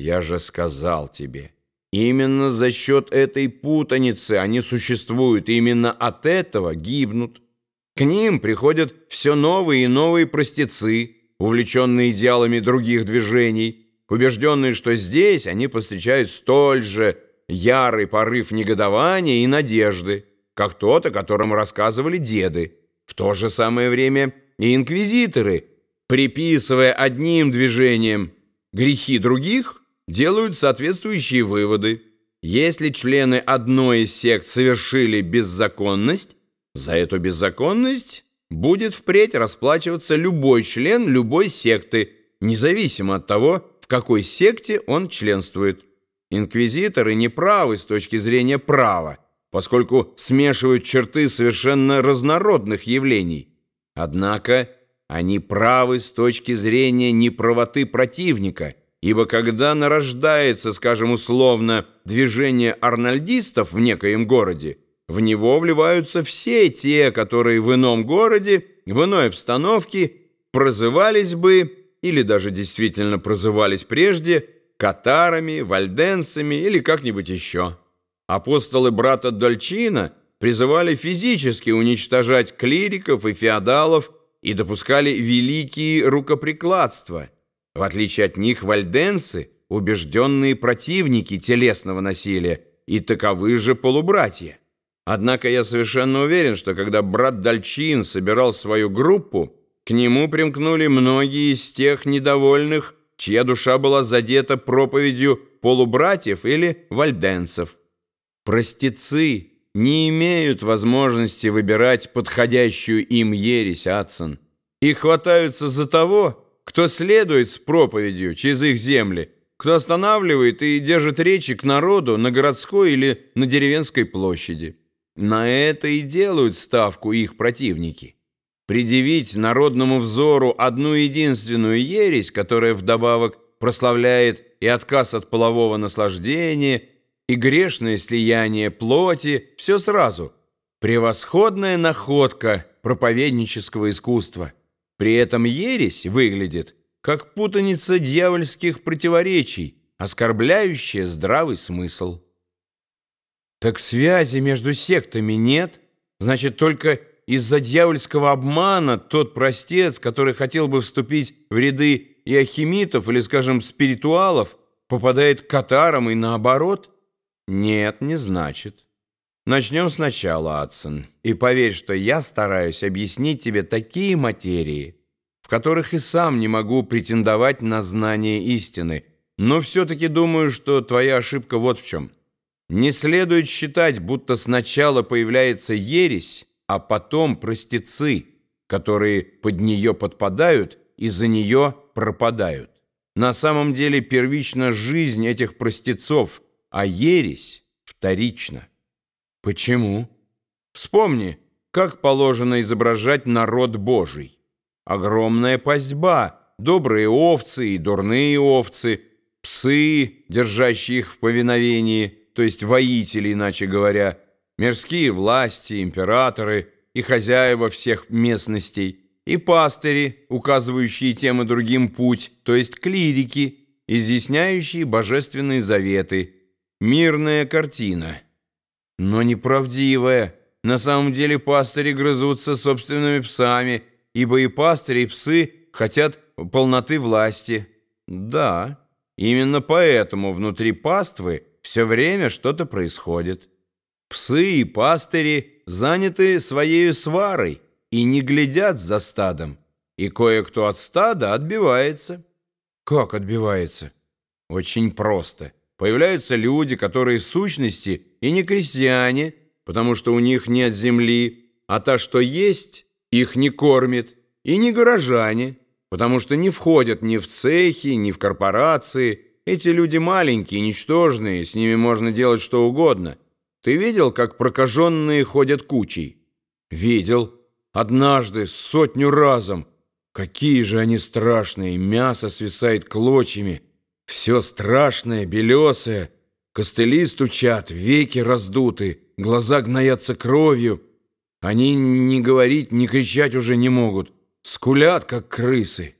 Я же сказал тебе, именно за счет этой путаницы они существуют, и именно от этого гибнут. К ним приходят все новые и новые простецы, увлеченные идеалами других движений, убежденные, что здесь они повстречают столь же ярый порыв негодования и надежды, как тот, о котором рассказывали деды. В то же самое время и инквизиторы, приписывая одним движением грехи других, делают соответствующие выводы. Если члены одной из сект совершили беззаконность, за эту беззаконность будет впредь расплачиваться любой член любой секты, независимо от того, в какой секте он членствует. Инквизиторы не правы с точки зрения права, поскольку смешивают черты совершенно разнородных явлений. Однако они правы с точки зрения неправоты противника, ибо когда нарождается, скажем условно, движение арнольдистов в некоем городе, в него вливаются все те, которые в ином городе, в иной обстановке прозывались бы, или даже действительно прозывались прежде, катарами, вальденцами или как-нибудь еще. Апостолы брата Дольчина призывали физически уничтожать клириков и феодалов и допускали великие рукоприкладства. В отличие от них вальденцы – убежденные противники телесного насилия и таковы же полубратья. Однако я совершенно уверен, что когда брат Дальчин собирал свою группу, к нему примкнули многие из тех недовольных, чья душа была задета проповедью полубратьев или вальденцев. Простецы не имеют возможности выбирать подходящую им ересь, Адсон, и хватаются за того, кто следует с проповедью через их земли, кто останавливает и держит речи к народу на городской или на деревенской площади. На это и делают ставку их противники. Предъявить народному взору одну единственную ересь, которая вдобавок прославляет и отказ от полового наслаждения, и грешное слияние плоти, все сразу. Превосходная находка проповеднического искусства. При этом ересь выглядит как путаница дьявольских противоречий, оскорбляющая здравый смысл. Так связи между сектами нет, значит, только из-за дьявольского обмана тот простец, который хотел бы вступить в ряды иохимитов или, скажем, спиритуалов, попадает к катарам и наоборот? Нет, не значит. Начнем сначала, Адсон, и поверь, что я стараюсь объяснить тебе такие материи, в которых и сам не могу претендовать на знание истины, но все-таки думаю, что твоя ошибка вот в чем – не следует считать, будто сначала появляется ересь, а потом простецы, которые под нее подпадают и за нее пропадают. На самом деле первична жизнь этих простецов, а ересь вторична. Почему? Вспомни, как положено изображать народ Божий. Огромная пастьба, добрые овцы и дурные овцы, псы, держащие их в повиновении – то есть воители, иначе говоря, мирские власти, императоры и хозяева всех местностей, и пастыри, указывающие тем и другим путь, то есть клирики, изъясняющие божественные заветы. Мирная картина, но неправдивая. На самом деле пастыри грызутся собственными псами, ибо и пастыри, и псы хотят полноты власти. Да, именно поэтому внутри паствы – все время что-то происходит. Псы и пастыри заняты своей сварой и не глядят за стадом, и кое-кто от стада отбивается. Как отбивается? Очень просто. Появляются люди, которые в сущности и не крестьяне, потому что у них нет земли, а та, что есть, их не кормит, и не горожане, потому что не входят ни в цехи, ни в корпорации, эти люди маленькие, ничтожные, с ними можно делать что угодно. Ты видел, как прокаженные ходят кучей? Видел. Однажды, сотню разом. Какие же они страшные, мясо свисает клочьями. Все страшное, белесое. Костыли стучат, веки раздуты, глаза гноятся кровью. Они ни говорить, ни кричать уже не могут. Скулят, как крысы.